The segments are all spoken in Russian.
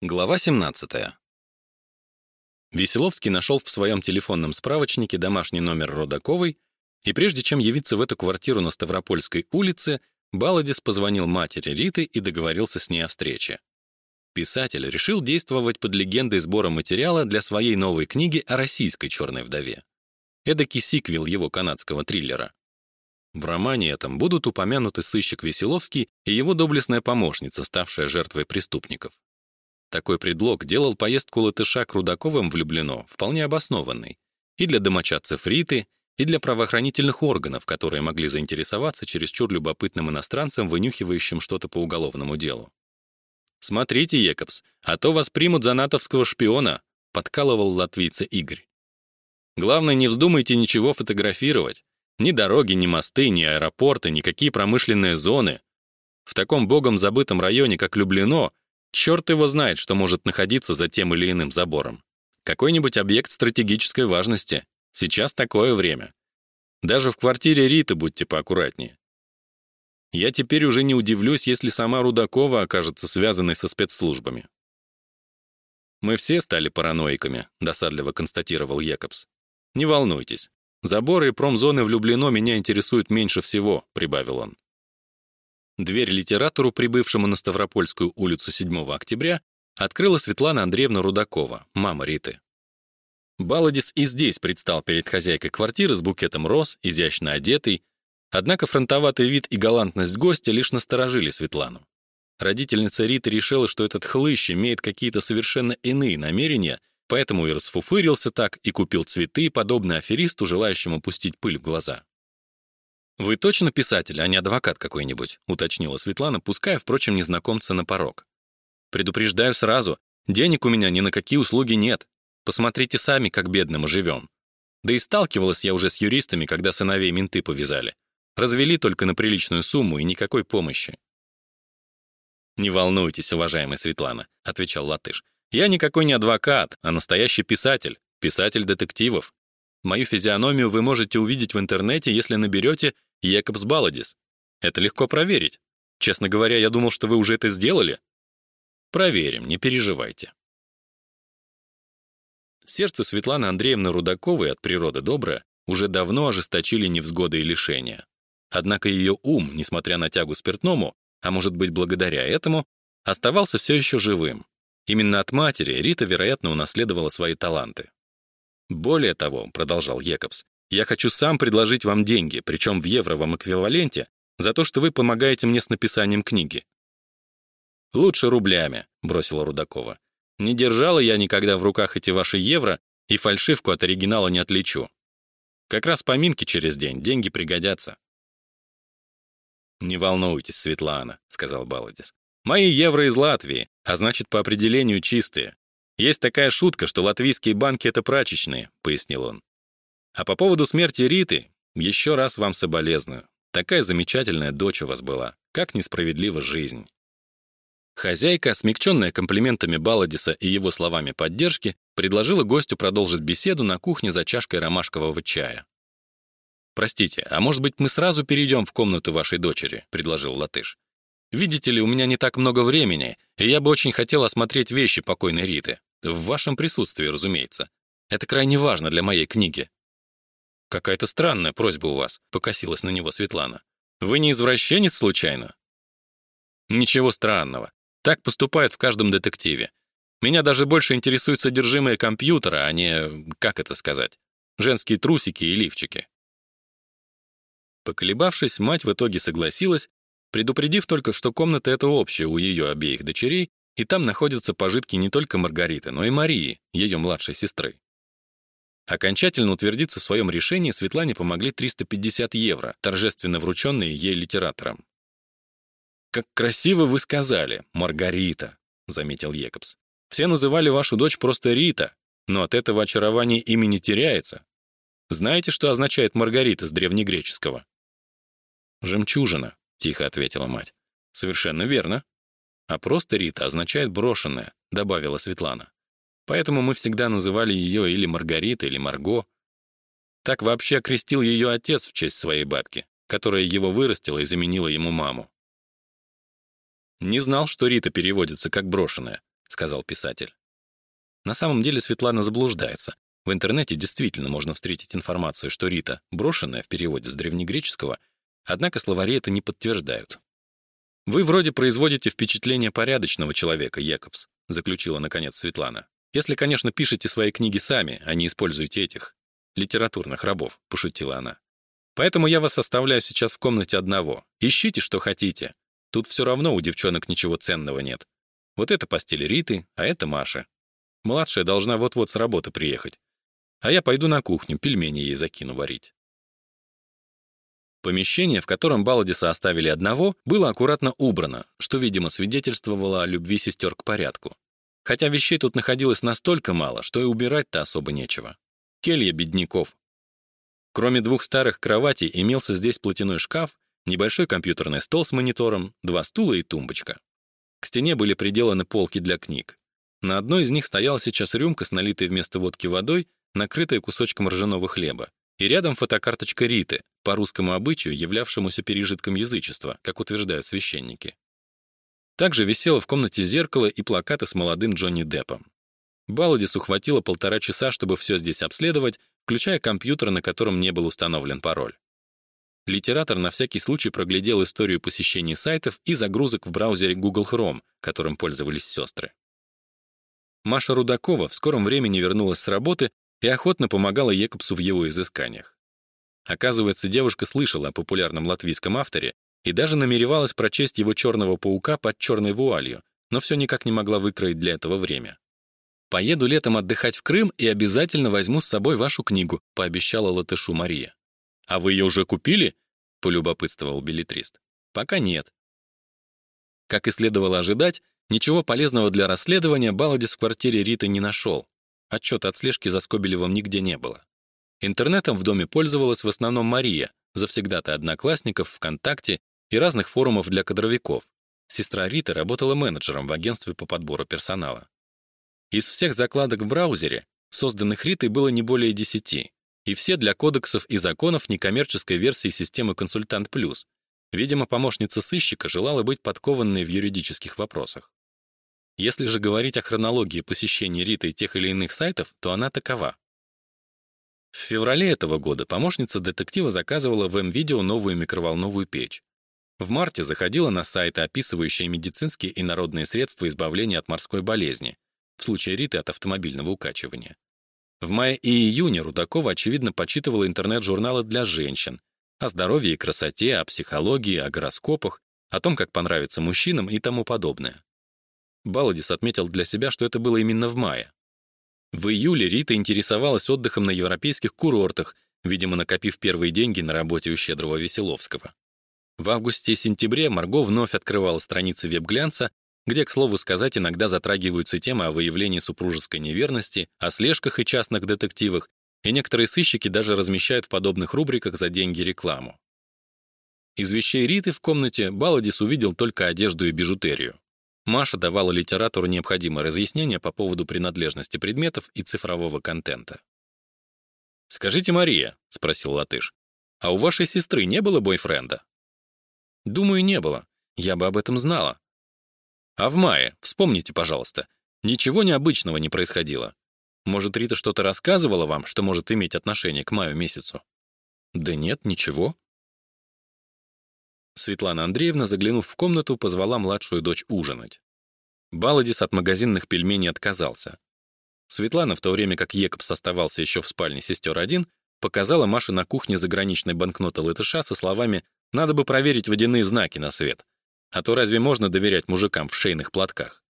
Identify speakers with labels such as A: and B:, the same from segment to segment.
A: Глава 17. Веселовский нашел в своем телефонном справочнике домашний номер Родаковой, и прежде чем явиться в эту квартиру на Ставропольской улице, Баладис позвонил матери Риты и договорился с ней о встрече. Писатель решил действовать под легендой сбора материала для своей новой книги о российской черной вдове. Эдакий сиквел его канадского триллера. В романе этом будут упомянуты сыщик Веселовский и его доблестная помощница, ставшая жертвой преступников. Такой предлог делал поездку латыша к Рудаковым в Люблино вполне обоснованной и для домочадцев Риты, и для правоохранительных органов, которые могли заинтересоваться чересчур любопытным иностранцем, вынюхивающим что-то по уголовному делу. «Смотрите, Екобс, а то вас примут за натовского шпиона», подкалывал латвийца Игорь. «Главное, не вздумайте ничего фотографировать. Ни дороги, ни мосты, ни аэропорты, никакие промышленные зоны. В таком богом забытом районе, как Люблино, Черт его знает, что может находиться за тем или иным забором. Какой-нибудь объект стратегической важности. Сейчас такое время. Даже в квартире Риты будьте поаккуратнее. Я теперь уже не удивлюсь, если сама Рудакова окажется связанной со спецслужбами. «Мы все стали параноиками», — досадливо констатировал Якобс. «Не волнуйтесь. Заборы и промзоны влюблено меня интересуют меньше всего», — прибавил он. Дверь литератору, прибывшему на Ставропольскую улицу 7 октября, открыла Светлана Андреевна Рудакова, мама Риты. Баладис и здесь предстал перед хозяйкой квартиры с букетом роз, изящно одетый, однако фронтоватый вид и галантность гостя лишь насторожили Светлану. Родительница Риты решила, что этот хлыщ имеет какие-то совершенно иные намерения, поэтому и расфуфырился так, и купил цветы, подобно аферисту, желающему пустить пыль в глаза. «Вы точно писатель, а не адвокат какой-нибудь?» — уточнила Светлана, пуская, впрочем, незнакомца на порог. «Предупреждаю сразу, денег у меня ни на какие услуги нет. Посмотрите сами, как бедно мы живем. Да и сталкивалась я уже с юристами, когда сыновей менты повязали. Развели только на приличную сумму и никакой помощи». «Не волнуйтесь, уважаемая Светлана», — отвечал Латыш. «Я никакой не адвокат, а настоящий писатель, писатель детективов. Мою физиономию вы можете увидеть в интернете, если наберете Якобс Баладис. Это легко проверить. Честно говоря, я думал, что вы уже это сделали. Проверим, не переживайте. Сердце Светланы Андреевны Рудаковой от природы доброе уже давно ожесточили невзгоды и лишения. Однако ее ум, несмотря на тягу спиртному, а может быть благодаря этому, оставался все еще живым. Именно от матери Рита, вероятно, унаследовала свои таланты. Более того, продолжал Екобс, я хочу сам предложить вам деньги, причем в евровом эквиваленте, за то, что вы помогаете мне с написанием книги. Лучше рублями, бросила Рудакова. Не держала я никогда в руках эти ваши евро, и фальшивку от оригинала не отличу. Как раз поминки через день, деньги пригодятся. «Не волнуйтесь, Светлана», — сказал Баладис. «Мои евро из Латвии, а значит, по определению чистые. Есть такая шутка, что латвийские банки — это прачечные», — пояснил он. А по поводу смерти Риты, еще раз вам соболезную. Такая замечательная дочь у вас была. Как несправедлива жизнь. Хозяйка, смягченная комплиментами Баладиса и его словами поддержки, предложила гостю продолжить беседу на кухне за чашкой ромашкового чая. «Простите, а может быть, мы сразу перейдем в комнату вашей дочери?» — предложил Латыш. «Видите ли, у меня не так много времени, и я бы очень хотел осмотреть вещи покойной Риты. В вашем присутствии, разумеется. Это крайне важно для моей книги». «Какая-то странная просьба у вас», — покосилась на него Светлана. «Вы не извращенец случайно?» «Ничего странного. Так поступают в каждом детективе. Меня даже больше интересует содержимое компьютера, а не, как это сказать, женские трусики и лифчики». Поколебавшись, мать в итоге согласилась, предупредив только, что комната эта общая у ее обеих дочерей, и там находятся пожитки не только Маргариты, но и Марии, ее младшей сестры. Окончательно утвердиться в своем решении Светлане помогли 350 евро, торжественно врученные ей литератором. «Как красиво вы сказали, Маргарита», — заметил Екобс. «Все называли вашу дочь просто Рита, но от этого очарование имени теряется. Знаете, что означает Маргарита с древнегреческого?» «Жемчужина», — тихо ответила мать. «Совершенно верно. А просто Рита означает брошенная», — добавила Светлана. Поэтому мы всегда называли ее или Маргарита, или Марго. Так вообще окрестил ее отец в честь своей бабки, которая его вырастила и заменила ему маму. Не знал, что Рита переводится как брошенная. сказал писатель. На самом деле Светлана заблуждается. В интернете действительно можно встретить информацию, что Рита брошенная в переводе с древнегреческого, однако словари это не подтверждают. Вы вроде производите впечатление порядочного человека, Якобс, заключила наконец Светлана. Если, конечно, пишете свои книги сами, а не используете этих литературных рабов, пошутила она. Поэтому я вас оставляю сейчас в комнате одного. Ищите, что хотите. Тут все равно у девчонок ничего ценного нет. Вот это постель Риты, а это Маша. Младшая должна вот-вот с работы приехать. А я пойду на кухню, пельмени ей закину варить. Помещение, в котором Баладиса оставили одного, было аккуратно убрано, что, видимо, свидетельствовало о любви сестер к порядку. Хотя вещей тут находилось настолько мало, что и убирать-то особо нечего. Келья бедняков. Кроме двух старых кроватей имелся здесь платяной шкаф, небольшой компьютерный стол с монитором, два стула и тумбочка. К стене были приделаны полки для книг. На одной из них стояла сейчас рюмка с налитой вместо водки водой, накрытая кусочком ржаного хлеба, и рядом фотокарточка Риты, по русскому обычаю, являвшемуся пережитком язычества, как утверждают священники. Также висело в комнате зеркало и плакаты с молодым Джонни Деппом. Баладису хватило полтора часа, чтобы все здесь обследовать, включая компьютер, на котором не был установлен пароль. Литератор на всякий случай проглядел историю посещений сайтов и загрузок в браузере Google Chrome, которым пользовались сестры. Маша Рудакова в скором времени вернулась с работы и охотно помогала Екобсу в его изысканиях. Оказывается, девушка слышала о популярном латвийском авторе и даже намеревалась прочесть его «Черного паука» под черной вуалью, но все никак не могла выкроить для этого время. «Поеду летом отдыхать в Крым и обязательно возьму с собой вашу книгу», пообещала латышу Мария. «А вы ее уже купили?» — полюбопытствовал билетрист. «Пока нет». Как и следовало ожидать, ничего полезного для расследования Баладис в квартире Риты не нашел. Отчета от слежки за Скобелевым нигде не было. Интернетом в доме пользовалась в основном Мария, завсегдата одноклассников, ВКонтакте и разных форумов для кадровиков. Сестра Риты работала менеджером в агентстве по подбору персонала. Из всех закладок в браузере, созданных Ритой, было не более десяти, и все для кодексов и законов некоммерческой версии системы «Консультант Плюс». Видимо, помощница сыщика желала быть подкованной в юридических вопросах. Если же говорить о хронологии посещения Ритой тех или иных сайтов, то она такова. В феврале этого года помощница детектива заказывала в М-видео новую микроволновую печь. В марте заходила на сайты, описывающие медицинские и народные средства избавления от морской болезни, в случае Риты от автомобильного укачивания. В мае и июне Рудакова, очевидно, почитывала интернет-журналы для женщин о здоровье и красоте, о психологии, о гороскопах, о том, как понравиться мужчинам и тому подобное. Баладис отметил для себя, что это было именно в мае. В июле Рита интересовалась отдыхом на европейских курортах, видимо, накопив первые деньги на работе у щедрого Веселовского. В августе и сентябре Марго вновь открывала страницы веб-глянца, где, к слову сказать, иногда затрагиваются темы о выявлении супружеской неверности, о слежках и частных детективах, и некоторые сыщики даже размещают в подобных рубриках за деньги рекламу. Из вещей Риты в комнате Баладис увидел только одежду и бижутерию. Маша давала литератору необходимые разъяснения по поводу принадлежности предметов и цифрового контента. «Скажите, Мария», — спросил латыш, «а у вашей сестры не было бойфренда?» «Думаю, не было. Я бы об этом знала. А в мае, вспомните, пожалуйста, ничего необычного не происходило. Может, Рита что-то рассказывала вам, что может иметь отношение к маю месяцу? Да нет, ничего. Светлана Андреевна, заглянув в комнату, позвала младшую дочь ужинать. Баладис от магазинных пельменей отказался. Светлана, в то время как Екобс оставался еще в спальне сестер один, показала Маше на кухне заграничной банкноты латыша со словами «Надо бы проверить водяные знаки на свет. А то разве можно доверять мужикам в шейных платках?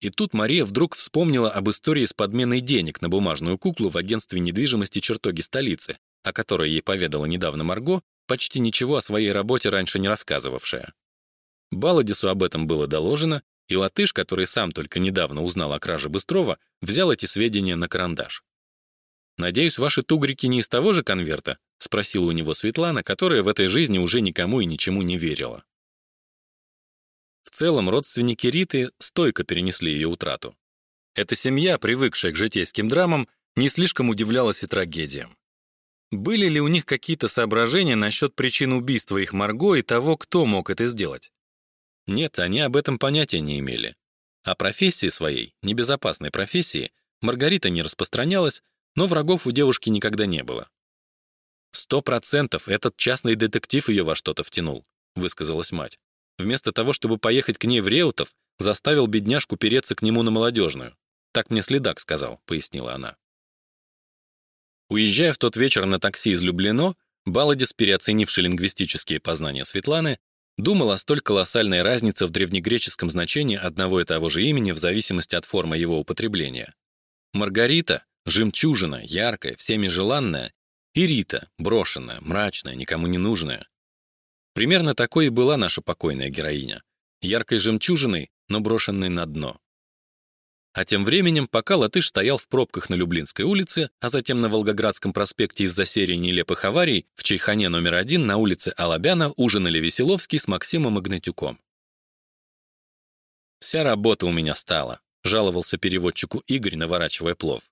A: И тут Мария вдруг вспомнила об истории с подменой денег на бумажную куклу в агентстве недвижимости чертоги столицы, о которой ей поведала недавно Марго, почти ничего о своей работе раньше не рассказывавшая. Баладису об этом было доложено, и латыш, который сам только недавно узнал о краже Быстрова, взял эти сведения на карандаш. «Надеюсь, ваши тугрики не из того же конверта?» — спросила у него Светлана, которая в этой жизни уже никому и ничему не верила. В целом, родственники Риты стойко перенесли ее утрату. Эта семья, привыкшая к житейским драмам, не слишком удивлялась и трагедиям. Были ли у них какие-то соображения насчет причин убийства их Марго и того, кто мог это сделать? Нет, они об этом понятия не имели. О профессии своей, небезопасной профессии, Маргарита не распространялась, но врагов у девушки никогда не было. «Сто процентов этот частный детектив ее во что-то втянул», — высказалась мать. «Вместо того, чтобы поехать к ней в Реутов, заставил бедняжку переться к нему на молодежную. Так мне следак сказал», — пояснила она. Уезжая в тот вечер на такси из Люблино, Баладис, переоценивший лингвистические познания Светланы, думал о столь колоссальной разнице в древнегреческом значении одного и того же имени в зависимости от формы его употребления. Маргарита — жемчужина, яркая, всеми желанная, и Рита — брошенная, мрачная, никому не нужная. Примерно такой и была наша покойная героиня. Яркой жемчужиной, но брошенной на дно. А тем временем, пока латыш стоял в пробках на Люблинской улице, а затем на Волгоградском проспекте из-за серии нелепых аварий, в Чайхане номер один на улице Алабяна ужинали Веселовский с Максимом Игнатюком. «Вся работа у меня стала», — жаловался переводчику Игорь, наворачивая плов.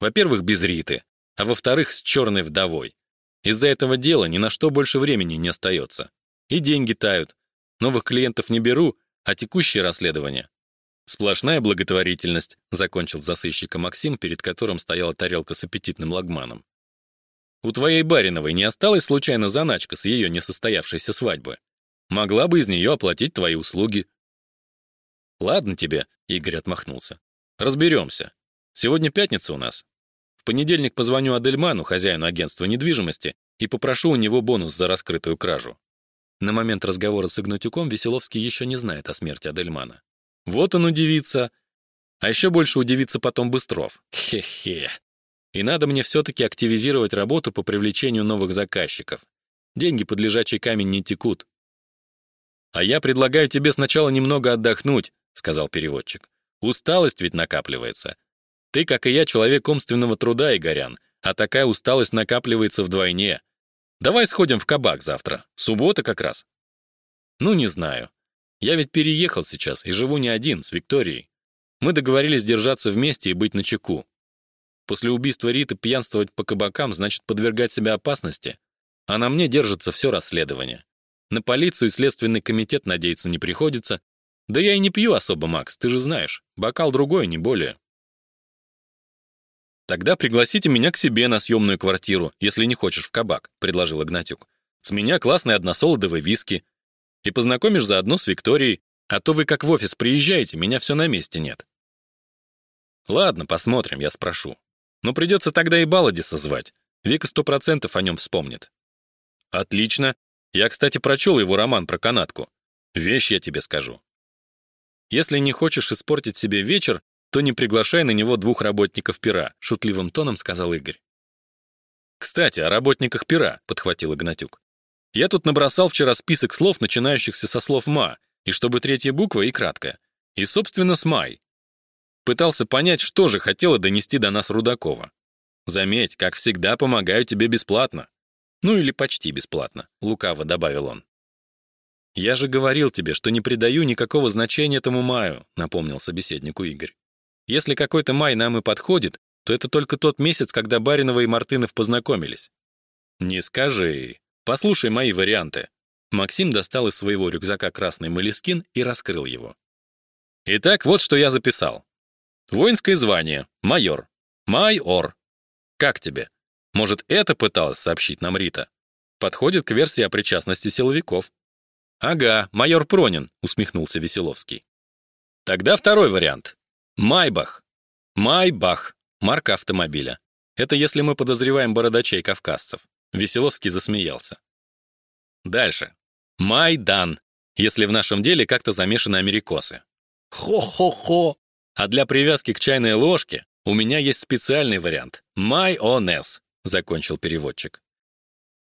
A: «Во-первых, без Риты, а во-вторых, с черной вдовой. Из-за этого дела ни на что больше времени не остается. И деньги тают. Новых клиентов не беру, а текущее расследование Сплошная благотворительность, закончил за сыщика Максим, перед которым стояла тарелка с аппетитным лагманом. У твоей Бариновой не осталась случайно заначка с ее несостоявшейся свадьбы? Могла бы из нее оплатить твои услуги. Ладно тебе, Игорь отмахнулся. Разберемся. Сегодня пятница у нас. Понедельник позвоню Адельману, хозяину агентства недвижимости, и попрошу у него бонус за раскрытую кражу. На момент разговора с Игнатюком Веселовский еще не знает о смерти Адельмана. Вот он удивится. А еще больше удивится потом Быстров. Хе-хе. И надо мне все-таки активизировать работу по привлечению новых заказчиков. Деньги под лежачий камень не текут. «А я предлагаю тебе сначала немного отдохнуть», — сказал переводчик. «Усталость ведь накапливается. Ты, как и я, человек умственного труда, Игорян, а такая усталость накапливается вдвойне. Давай сходим в кабак завтра. Суббота как раз». «Ну, не знаю. Я ведь переехал сейчас и живу не один, с Викторией. Мы договорились держаться вместе и быть начеку. После убийства Риты пьянствовать по кабакам значит подвергать себя опасности. А на мне держится все расследование. На полицию и следственный комитет надеяться не приходится. Да я и не пью особо, Макс, ты же знаешь. Бокал другой, не более. «Тогда пригласите меня к себе на съемную квартиру, если не хочешь в кабак», — предложил Игнатюк. «С меня классный односолодовый виски, и познакомишь заодно с Викторией, а то вы как в офис приезжаете, меня все на месте нет. Ладно, посмотрим, я спрошу. Но придется тогда и Баладиса звать. Вика сто процентов о нем вспомнит. Отлично. Я, кстати, прочел его роман про канатку. Вещь я тебе скажу. Если не хочешь испортить себе вечер, то не приглашай на него двух работников пера, шутливым тоном сказал Игорь. Кстати, о работниках пера, подхватил Игнатюк. Я тут набросал вчера список слов, начинающихся со слов «ма», и чтобы третья буква и краткая. И, собственно, с «май». Пытался понять, что же хотела донести до нас Рудакова. Заметь, как всегда, помогаю тебе бесплатно. Ну или почти бесплатно, лукаво добавил он. Я же говорил тебе, что не придаю никакого значения этому маю, напомнил собеседнику Игорь. Если какой-то май нам и подходит, то это только тот месяц, когда Баринова и Мартынов познакомились. Не скажи, Послушай мои варианты. Максим достал из своего рюкзака красный молескин и раскрыл его. Итак, вот что я записал. Воинское звание. Майор. Майор. Как тебе? Может, это пыталась сообщить нам Рита? Подходит к версии о причастности силовиков. Ага, майор Пронин, усмехнулся Веселовский. Тогда второй вариант. Майбах. Майбах. Марка автомобиля. Это если мы подозреваем бородачей кавказцев. Веселовский засмеялся. Дальше. Майдан, если в нашем деле как-то замешаны америкосы. Хо-хо-хо. А для привязки к чайной ложке у меня есть специальный вариант. Майонез, закончил переводчик.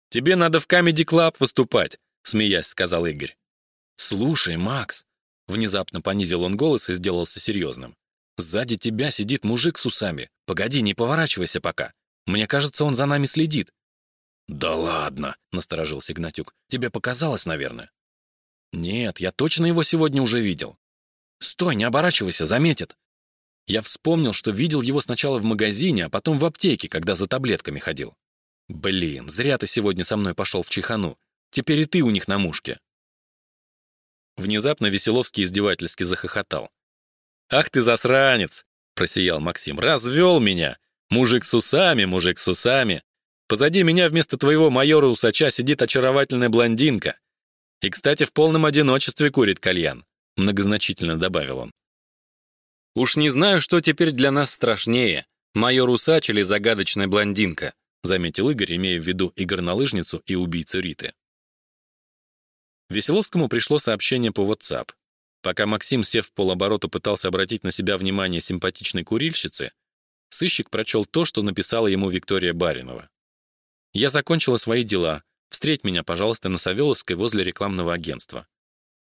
A: Тебе надо в Comedy Club выступать, смеясь, сказал Игорь. Слушай, Макс, внезапно понизил он голос и сделался серьезным. Сзади тебя сидит мужик с усами. Погоди, не поворачивайся пока. Мне кажется, он за нами следит. «Да ладно!» — насторожился Игнатюк. «Тебе показалось, наверное?» «Нет, я точно его сегодня уже видел». «Стой, не оборачивайся, заметит!» Я вспомнил, что видел его сначала в магазине, а потом в аптеке, когда за таблетками ходил. «Блин, зря ты сегодня со мной пошел в чехану. Теперь и ты у них на мушке». Внезапно Веселовский издевательски захохотал. «Ах ты засранец!» — просиял Максим. «Развел меня! Мужик с усами, мужик с усами! Позади меня вместо твоего майора-усача сидит очаровательная блондинка. И, кстати, в полном одиночестве курит кальян», — многозначительно добавил он. «Уж не знаю, что теперь для нас страшнее, майор-усач или загадочная блондинка», заметил Игорь, имея в виду и горнолыжницу, и убийцу Риты. Веселовскому пришло сообщение по WhatsApp. Пока Максим, сев в полоборота, пытался обратить на себя внимание симпатичной курильщицы, сыщик прочел то, что написала ему Виктория Баринова. «Я закончила свои дела. Встреть меня, пожалуйста, на Савеловской возле рекламного агентства.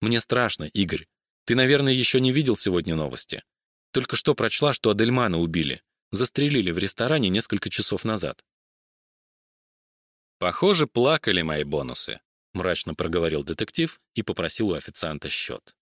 A: Мне страшно, Игорь. Ты, наверное, еще не видел сегодня новости. Только что прочла, что Адельмана убили. Застрелили в ресторане несколько часов назад. Похоже, плакали мои бонусы, мрачно проговорил детектив и попросил у официанта счет.